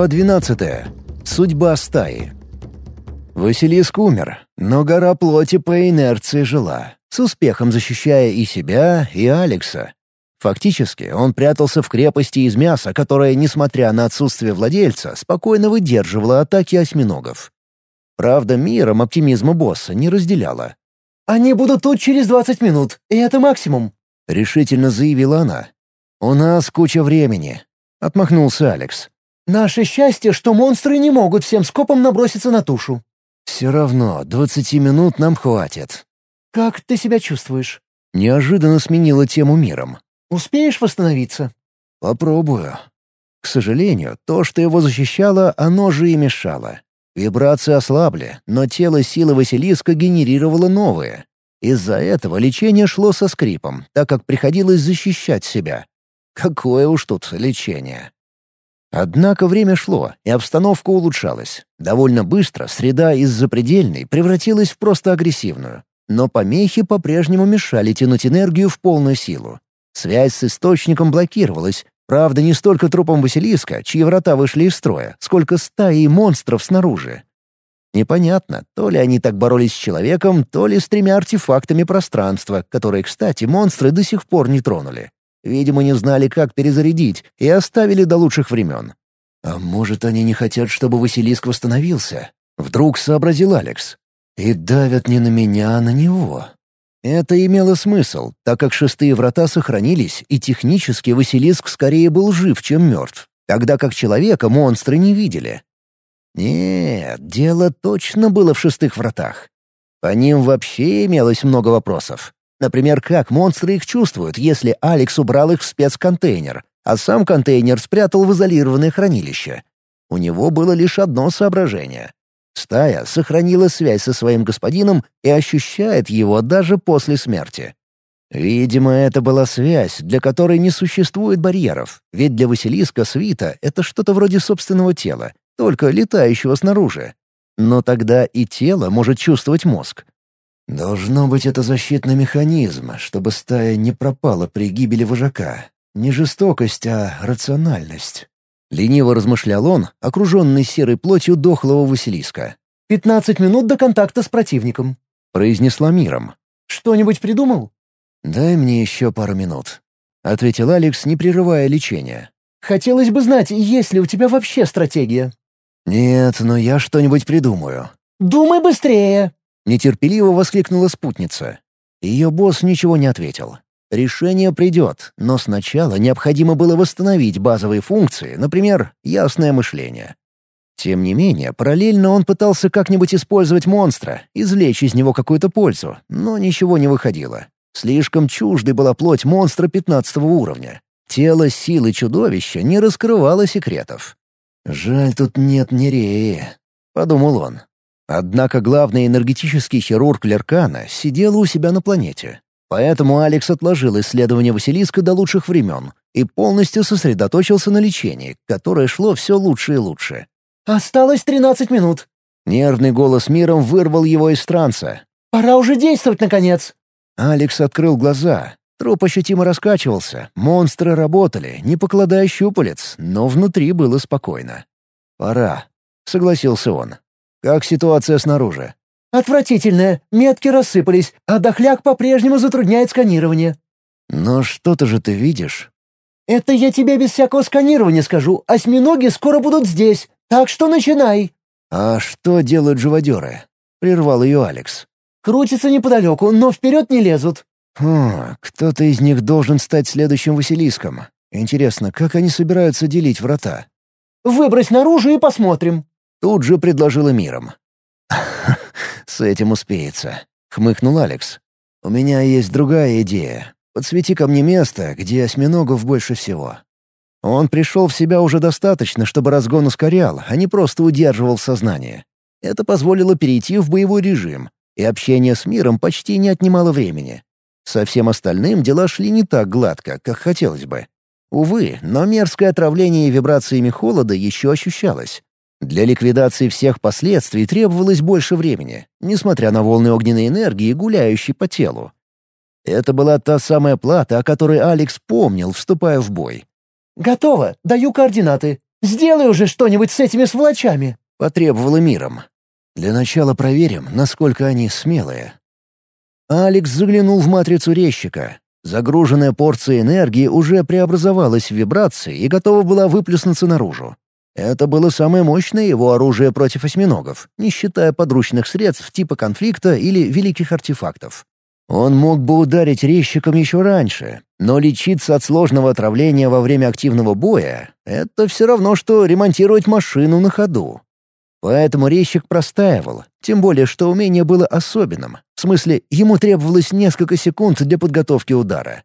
Глава 12. Судьба стаи. Василиск умер, но гора плоти по инерции жила, с успехом защищая и себя, и Алекса. Фактически, он прятался в крепости из мяса, которая, несмотря на отсутствие владельца, спокойно выдерживала атаки осьминогов. Правда, миром оптимизма босса не разделяла. «Они будут тут через двадцать минут, и это максимум», — решительно заявила она. «У нас куча времени», — отмахнулся Алекс. Наше счастье, что монстры не могут всем скопом наброситься на тушу. Все равно двадцати минут нам хватит. Как ты себя чувствуешь? Неожиданно сменила тему миром. Успеешь восстановиться? Попробую. К сожалению, то, что его защищало, оно же и мешало. Вибрации ослабли, но тело силы Василиска генерировало новые. Из-за этого лечение шло со скрипом, так как приходилось защищать себя. Какое уж тут лечение. Однако время шло, и обстановка улучшалась. Довольно быстро среда из запредельной превратилась в просто агрессивную. Но помехи по-прежнему мешали тянуть энергию в полную силу. Связь с источником блокировалась, правда, не столько трупом Василиска, чьи врата вышли из строя, сколько стаи монстров снаружи. Непонятно, то ли они так боролись с человеком, то ли с тремя артефактами пространства, которые, кстати, монстры до сих пор не тронули. Видимо, не знали, как перезарядить, и оставили до лучших времен. А может, они не хотят, чтобы Василиск восстановился? Вдруг сообразил Алекс. И давят не на меня, а на него. Это имело смысл, так как шестые врата сохранились, и технически Василиск скорее был жив, чем мертв, тогда как человека монстры не видели. Нет, дело точно было в шестых вратах. По ним вообще имелось много вопросов. Например, как монстры их чувствуют, если Алекс убрал их в спецконтейнер, а сам контейнер спрятал в изолированное хранилище. У него было лишь одно соображение. Стая сохранила связь со своим господином и ощущает его даже после смерти. Видимо, это была связь, для которой не существует барьеров, ведь для Василиска свита — это что-то вроде собственного тела, только летающего снаружи. Но тогда и тело может чувствовать мозг, Должно быть, это защитный механизм, чтобы стая не пропала при гибели вожака. Не жестокость, а рациональность. Лениво размышлял он, окруженный серой плотью дохлого Василиска. «Пятнадцать минут до контакта с противником», — произнесла миром. «Что-нибудь придумал?» «Дай мне еще пару минут», — ответил Алекс, не прерывая лечения. «Хотелось бы знать, есть ли у тебя вообще стратегия?» «Нет, но я что-нибудь придумаю». «Думай быстрее!» Нетерпеливо воскликнула спутница. Ее босс ничего не ответил. Решение придет, но сначала необходимо было восстановить базовые функции, например, ясное мышление. Тем не менее, параллельно он пытался как-нибудь использовать монстра, извлечь из него какую-то пользу, но ничего не выходило. Слишком чуждой была плоть монстра пятнадцатого уровня. Тело силы чудовища не раскрывало секретов. «Жаль, тут нет Нереи», — подумал он. Однако главный энергетический хирург Леркана сидел у себя на планете. Поэтому Алекс отложил исследование Василиска до лучших времен и полностью сосредоточился на лечении, которое шло все лучше и лучше. «Осталось тринадцать минут». Нервный голос миром вырвал его из транса. «Пора уже действовать, наконец!» Алекс открыл глаза. Труп ощутимо раскачивался, монстры работали, не покладая щупалец, но внутри было спокойно. «Пора», — согласился он. Как ситуация снаружи? Отвратительная. Метки рассыпались, а дохляк по-прежнему затрудняет сканирование. Но что-то же ты видишь. Это я тебе без всякого сканирования скажу. Осьминоги скоро будут здесь, так что начинай. А что делают живодеры? Прервал ее Алекс. Крутятся неподалеку, но вперед не лезут. Хм, кто-то из них должен стать следующим Василиском. Интересно, как они собираются делить врата? Выбрось наружу и посмотрим. Тут же предложила миром. «С этим успеется», — хмыкнул Алекс. «У меня есть другая идея. Подсвети ко мне место, где осьминогов больше всего». Он пришел в себя уже достаточно, чтобы разгон ускорял, а не просто удерживал сознание. Это позволило перейти в боевой режим, и общение с миром почти не отнимало времени. Со всем остальным дела шли не так гладко, как хотелось бы. Увы, но мерзкое отравление вибрациями холода еще ощущалось. Для ликвидации всех последствий требовалось больше времени, несмотря на волны огненной энергии, гуляющей по телу. Это была та самая плата, о которой Алекс помнил, вступая в бой. «Готово. Даю координаты. Сделай уже что-нибудь с этими сволочами!» — потребовала миром. «Для начала проверим, насколько они смелые». Алекс заглянул в матрицу резчика. Загруженная порция энергии уже преобразовалась в вибрации и готова была выплеснуться наружу. Это было самое мощное его оружие против осьминогов, не считая подручных средств типа конфликта или великих артефактов. Он мог бы ударить резчиком еще раньше, но лечиться от сложного отравления во время активного боя — это все равно, что ремонтировать машину на ходу. Поэтому резчик простаивал, тем более, что умение было особенным. В смысле, ему требовалось несколько секунд для подготовки удара.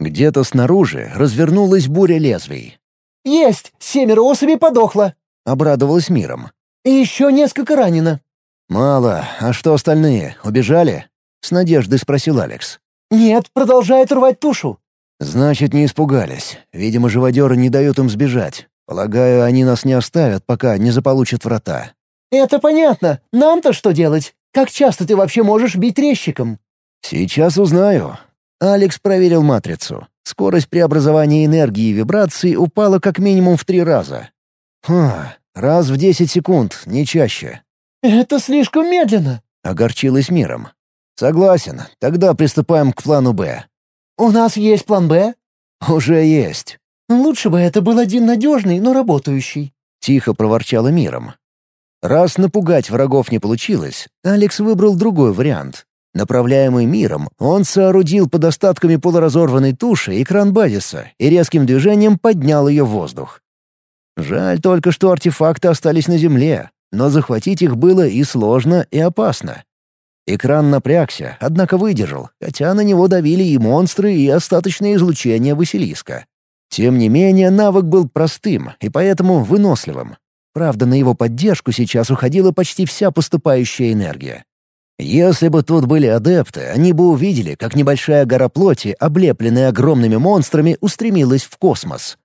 Где-то снаружи развернулась буря лезвий. «Есть! Семеро особей подохло!» — обрадовалась миром. «И еще несколько ранено». «Мало. А что остальные? Убежали?» — с надеждой спросил Алекс. «Нет, продолжают рвать тушу». «Значит, не испугались. Видимо, живодеры не дают им сбежать. Полагаю, они нас не оставят, пока не заполучат врата». «Это понятно. Нам-то что делать? Как часто ты вообще можешь бить резчиком?» «Сейчас узнаю». Алекс проверил матрицу. Скорость преобразования энергии и вибраций упала как минимум в три раза. Хм, раз в десять секунд, не чаще. «Это слишком медленно», — огорчилась миром. «Согласен. Тогда приступаем к плану «Б». «У нас есть план «Б»?» «Уже есть». «Лучше бы это был один надежный, но работающий», — тихо проворчала миром. Раз напугать врагов не получилось, Алекс выбрал другой вариант. Направляемый миром, он соорудил под остатками полуразорванной туши экран базиса и резким движением поднял ее в воздух. Жаль только, что артефакты остались на земле, но захватить их было и сложно, и опасно. Экран напрягся, однако выдержал, хотя на него давили и монстры, и остаточное излучение Василиска. Тем не менее, навык был простым и поэтому выносливым. Правда, на его поддержку сейчас уходила почти вся поступающая энергия. Если бы тут были адепты, они бы увидели, как небольшая гора плоти, облепленная огромными монстрами, устремилась в космос.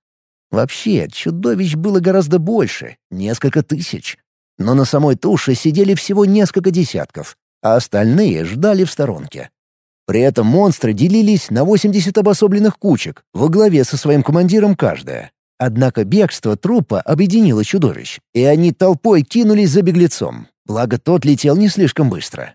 Вообще, чудовищ было гораздо больше, несколько тысяч. Но на самой туше сидели всего несколько десятков, а остальные ждали в сторонке. При этом монстры делились на 80 обособленных кучек, во главе со своим командиром каждая. Однако бегство трупа объединило чудовищ, и они толпой кинулись за беглецом, благо тот летел не слишком быстро.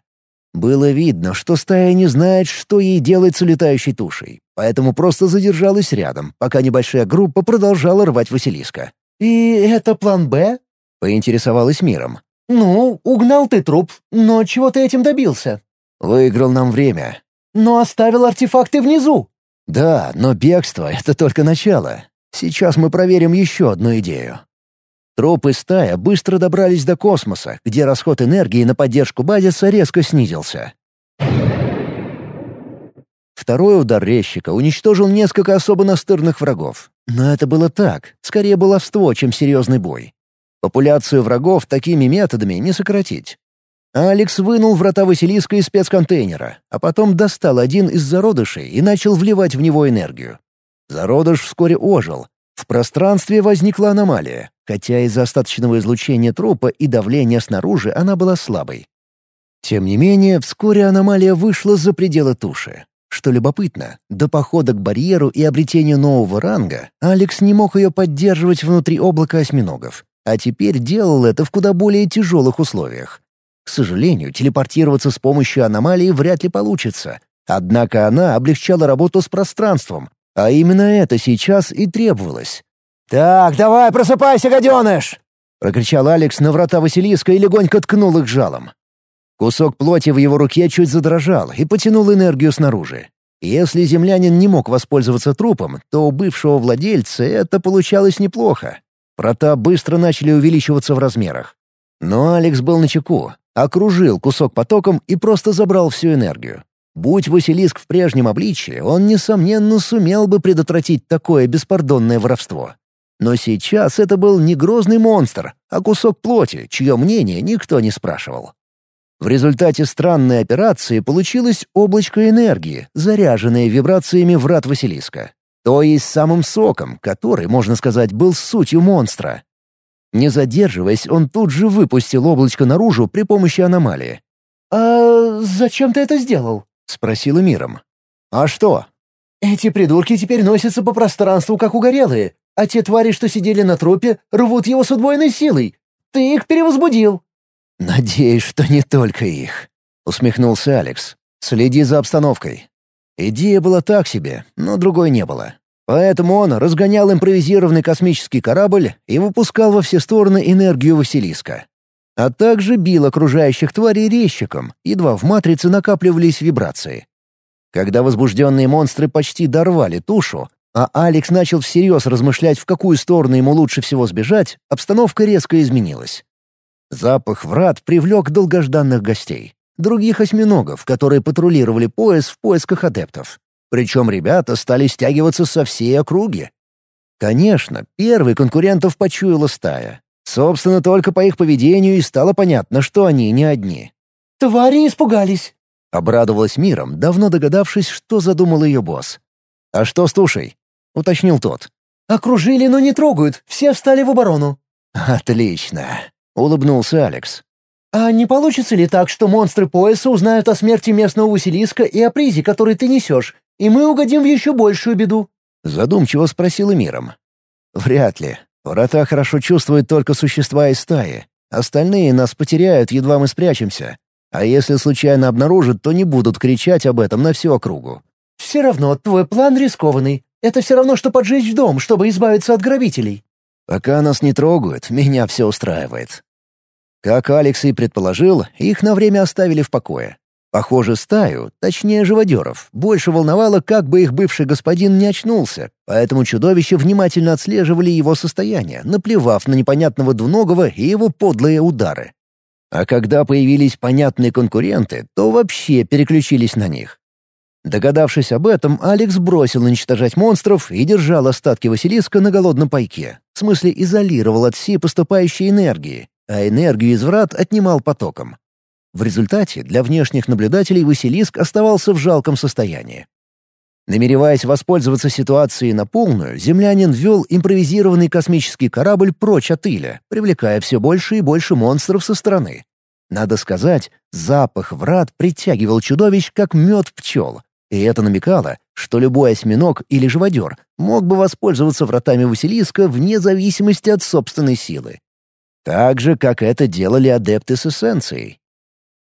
Было видно, что стая не знает, что ей делать с улетающей тушей, поэтому просто задержалась рядом, пока небольшая группа продолжала рвать Василиска. «И это план «Б»?» — поинтересовалась миром. «Ну, угнал ты труп, но чего ты этим добился?» «Выиграл нам время». «Но оставил артефакты внизу». «Да, но бегство — это только начало. Сейчас мы проверим еще одну идею». Тропы стая быстро добрались до космоса, где расход энергии на поддержку базиса резко снизился. Второй удар резчика уничтожил несколько особо настырных врагов. Но это было так, скорее баловство, чем серьезный бой. Популяцию врагов такими методами не сократить. Алекс вынул врата Василиска из спецконтейнера, а потом достал один из зародышей и начал вливать в него энергию. Зародыш вскоре ожил. В пространстве возникла аномалия хотя из-за остаточного излучения трупа и давления снаружи она была слабой. Тем не менее, вскоре аномалия вышла за пределы туши. Что любопытно, до похода к барьеру и обретения нового ранга Алекс не мог ее поддерживать внутри облака осьминогов, а теперь делал это в куда более тяжелых условиях. К сожалению, телепортироваться с помощью аномалии вряд ли получится. Однако она облегчала работу с пространством, а именно это сейчас и требовалось. «Так, давай, просыпайся, гаденыш!» — прокричал Алекс на врата Василиска и легонько ткнул их жалом. Кусок плоти в его руке чуть задрожал и потянул энергию снаружи. Если землянин не мог воспользоваться трупом, то у бывшего владельца это получалось неплохо. Врата быстро начали увеличиваться в размерах. Но Алекс был начеку, окружил кусок потоком и просто забрал всю энергию. Будь Василиск в прежнем обличии, он, несомненно, сумел бы предотвратить такое беспардонное воровство. Но сейчас это был не грозный монстр, а кусок плоти, чье мнение никто не спрашивал. В результате странной операции получилось облачко энергии, заряженное вибрациями врат Василиска. То есть самым соком, который, можно сказать, был сутью монстра. Не задерживаясь, он тут же выпустил облачко наружу при помощи аномалии. «А зачем ты это сделал?» — спросила миром. «А что?» «Эти придурки теперь носятся по пространству, как угорелые. а те твари, что сидели на трупе, рвут его с удвоенной силой. Ты их перевозбудил». «Надеюсь, что не только их», — усмехнулся Алекс. «Следи за обстановкой». Идея была так себе, но другой не было. Поэтому он разгонял импровизированный космический корабль и выпускал во все стороны энергию Василиска. А также бил окружающих тварей резчиком, едва в матрице накапливались вибрации. Когда возбужденные монстры почти дорвали тушу, а Алекс начал всерьез размышлять, в какую сторону ему лучше всего сбежать, обстановка резко изменилась. Запах врат привлек долгожданных гостей. Других осьминогов, которые патрулировали пояс в поисках адептов. Причем ребята стали стягиваться со всей округи. Конечно, первый конкурентов почуяла стая. Собственно, только по их поведению и стало понятно, что они не одни. «Твари испугались», — обрадовалась миром, давно догадавшись, что задумал ее босс. «А что с тушей?» — уточнил тот. «Окружили, но не трогают, все встали в оборону». «Отлично», — улыбнулся Алекс. «А не получится ли так, что монстры пояса узнают о смерти местного Василиска и о призе, который ты несешь, и мы угодим в еще большую беду?» Задумчиво спросил Миром. «Вряд ли. Врата хорошо чувствуют только существа из стаи. Остальные нас потеряют, едва мы спрячемся. А если случайно обнаружат, то не будут кричать об этом на всю округу». «Все равно твой план рискованный. Это все равно, что поджечь дом, чтобы избавиться от грабителей». «Пока нас не трогают, меня все устраивает». Как Алекс и предположил, их на время оставили в покое. Похоже, стаю, точнее живодеров, больше волновало, как бы их бывший господин не очнулся, поэтому чудовища внимательно отслеживали его состояние, наплевав на непонятного двуногого и его подлые удары. А когда появились понятные конкуренты, то вообще переключились на них. Догадавшись об этом, Алекс бросил уничтожать монстров и держал остатки Василиска на голодном пайке, в смысле изолировал от всей поступающей энергии, а энергию из врат отнимал потоком. В результате для внешних наблюдателей Василиск оставался в жалком состоянии. Намереваясь воспользоваться ситуацией на полную, землянин ввел импровизированный космический корабль прочь от Иля, привлекая все больше и больше монстров со стороны. Надо сказать, запах врат притягивал чудовищ, как мед пчел. И это намекало, что любой осьминог или живодер мог бы воспользоваться вратами Василиска вне зависимости от собственной силы. Так же, как это делали адепты с эссенцией.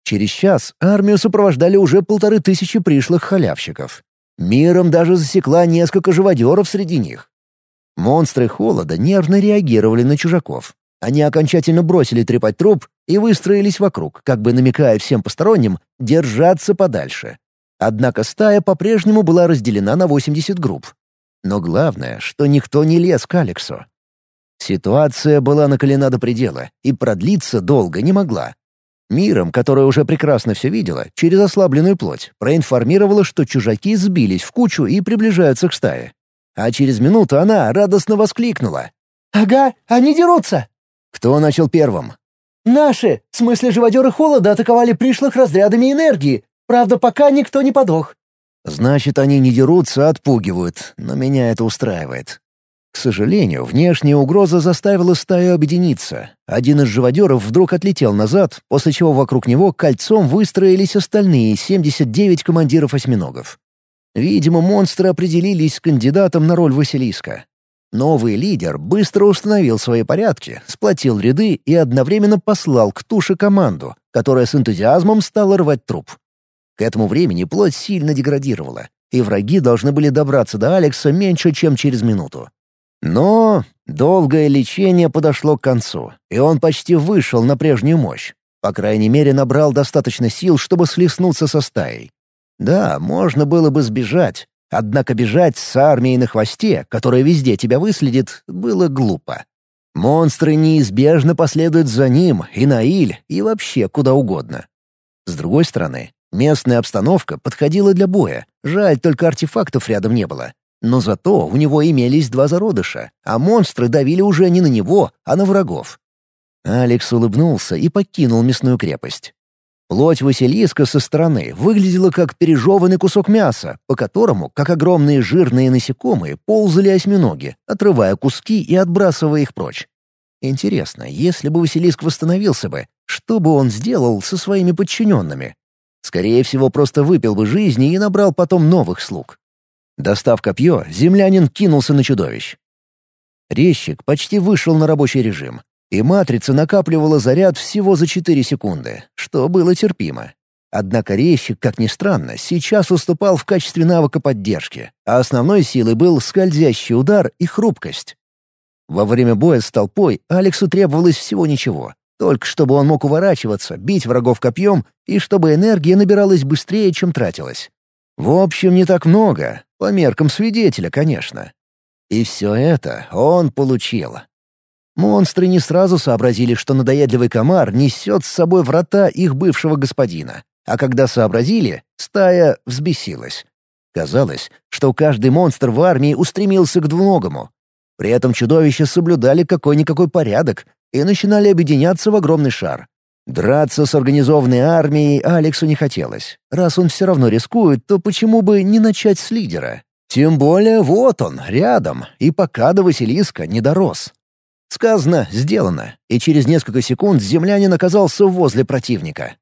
Через час армию сопровождали уже полторы тысячи пришлых халявщиков. Миром даже засекла несколько живодеров среди них. Монстры холода нервно реагировали на чужаков. Они окончательно бросили трепать труп и выстроились вокруг, как бы намекая всем посторонним держаться подальше. Однако стая по-прежнему была разделена на 80 групп. Но главное, что никто не лез к Алексу. Ситуация была накалена до предела и продлиться долго не могла. Миром, которая уже прекрасно все видела, через ослабленную плоть, проинформировала, что чужаки сбились в кучу и приближаются к стае. А через минуту она радостно воскликнула. «Ага, они дерутся!» «Кто начал первым?» «Наши! В смысле живодеры холода атаковали пришлых разрядами энергии. Правда, пока никто не подох». «Значит, они не дерутся, а отпугивают, но меня это устраивает. К сожалению, внешняя угроза заставила стаю объединиться. Один из живодеров вдруг отлетел назад, после чего вокруг него кольцом выстроились остальные 79 командиров осьминогов. Видимо, монстры определились с кандидатом на роль Василиска. Новый лидер быстро установил свои порядки, сплотил ряды и одновременно послал к туше команду, которая с энтузиазмом стала рвать труп. К этому времени плоть сильно деградировала, и враги должны были добраться до Алекса меньше, чем через минуту. Но долгое лечение подошло к концу, и он почти вышел на прежнюю мощь. По крайней мере, набрал достаточно сил, чтобы слеснуться со стаей. Да, можно было бы сбежать, однако бежать с армией на хвосте, которая везде тебя выследит, было глупо. Монстры неизбежно последуют за ним и на Иль, и вообще куда угодно. С другой стороны, местная обстановка подходила для боя, жаль, только артефактов рядом не было. Но зато у него имелись два зародыша, а монстры давили уже не на него, а на врагов. Алекс улыбнулся и покинул мясную крепость. Плоть Василиска со стороны выглядела как пережеванный кусок мяса, по которому, как огромные жирные насекомые, ползали осьминоги, отрывая куски и отбрасывая их прочь. Интересно, если бы Василиск восстановился бы, что бы он сделал со своими подчиненными? Скорее всего, просто выпил бы жизни и набрал потом новых слуг. Достав копье, землянин кинулся на чудовищ. Резчик почти вышел на рабочий режим, и матрица накапливала заряд всего за 4 секунды, что было терпимо. Однако резчик, как ни странно, сейчас уступал в качестве навыка поддержки, а основной силой был скользящий удар и хрупкость. Во время боя с толпой Алексу требовалось всего ничего. Только чтобы он мог уворачиваться, бить врагов копьем и чтобы энергия набиралась быстрее, чем тратилась. В общем, не так много, по меркам свидетеля, конечно. И все это он получил. Монстры не сразу сообразили, что надоедливый комар несет с собой врата их бывшего господина. А когда сообразили, стая взбесилась. Казалось, что каждый монстр в армии устремился к двуногому. При этом чудовища соблюдали какой-никакой порядок и начинали объединяться в огромный шар. Драться с организованной армией Алексу не хотелось. Раз он все равно рискует, то почему бы не начать с лидера? Тем более вот он, рядом, и пока до Василиска не дорос. Сказано, сделано, и через несколько секунд землянин оказался возле противника.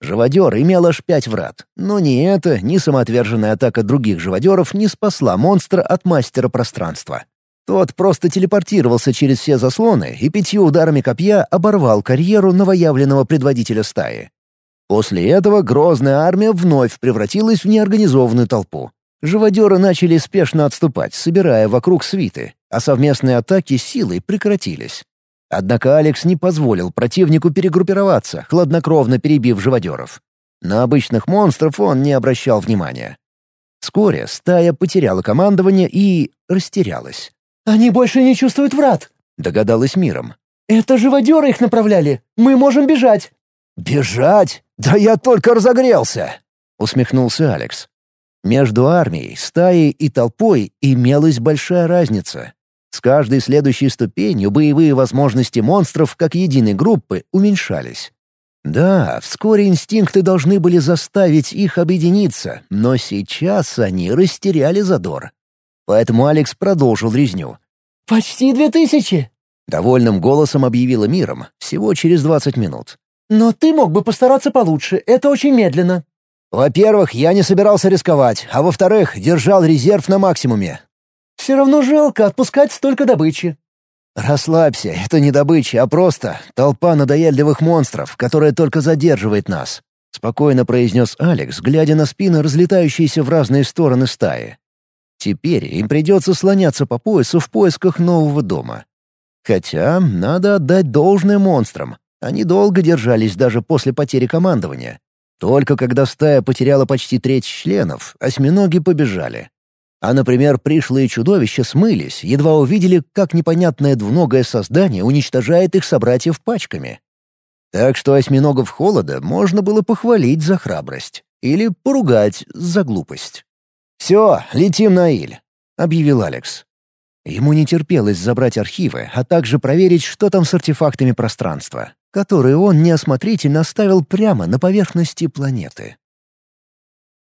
Живодер имел аж пять врат, но ни это, ни самоотверженная атака других живодеров не спасла монстра от мастера пространства. Тот просто телепортировался через все заслоны и пятью ударами копья оборвал карьеру новоявленного предводителя стаи. После этого грозная армия вновь превратилась в неорганизованную толпу. Живодеры начали спешно отступать, собирая вокруг свиты, а совместные атаки силой прекратились. Однако Алекс не позволил противнику перегруппироваться, хладнокровно перебив живодеров. На обычных монстров он не обращал внимания. Вскоре стая потеряла командование и растерялась. «Они больше не чувствуют врат», — догадалась миром. «Это живодеры их направляли. Мы можем бежать». «Бежать? Да я только разогрелся!» — усмехнулся Алекс. Между армией, стаей и толпой имелась большая разница. С каждой следующей ступенью боевые возможности монстров как единой группы уменьшались. Да, вскоре инстинкты должны были заставить их объединиться, но сейчас они растеряли задор. Поэтому Алекс продолжил резню. «Почти две тысячи!» — довольным голосом объявила миром, всего через двадцать минут. «Но ты мог бы постараться получше, это очень медленно». Во-первых, я не собирался рисковать, а во-вторых, держал резерв на максимуме. Все равно жалко отпускать столько добычи. Расслабься, это не добыча, а просто толпа надоедливых монстров, которая только задерживает нас. Спокойно произнес Алекс, глядя на спины, разлетающиеся в разные стороны стаи. Теперь им придется слоняться по поясу в поисках нового дома. Хотя надо отдать должное монстрам. Они долго держались даже после потери командования. Только когда стая потеряла почти треть членов, осьминоги побежали. А, например, пришлые чудовища смылись, едва увидели, как непонятное двуногое создание уничтожает их собратьев пачками. Так что осьминогов холода можно было похвалить за храбрость или поругать за глупость. «Все, летим на Иль», — объявил Алекс. Ему не терпелось забрать архивы, а также проверить, что там с артефактами пространства которые он неосмотрительно оставил прямо на поверхности планеты.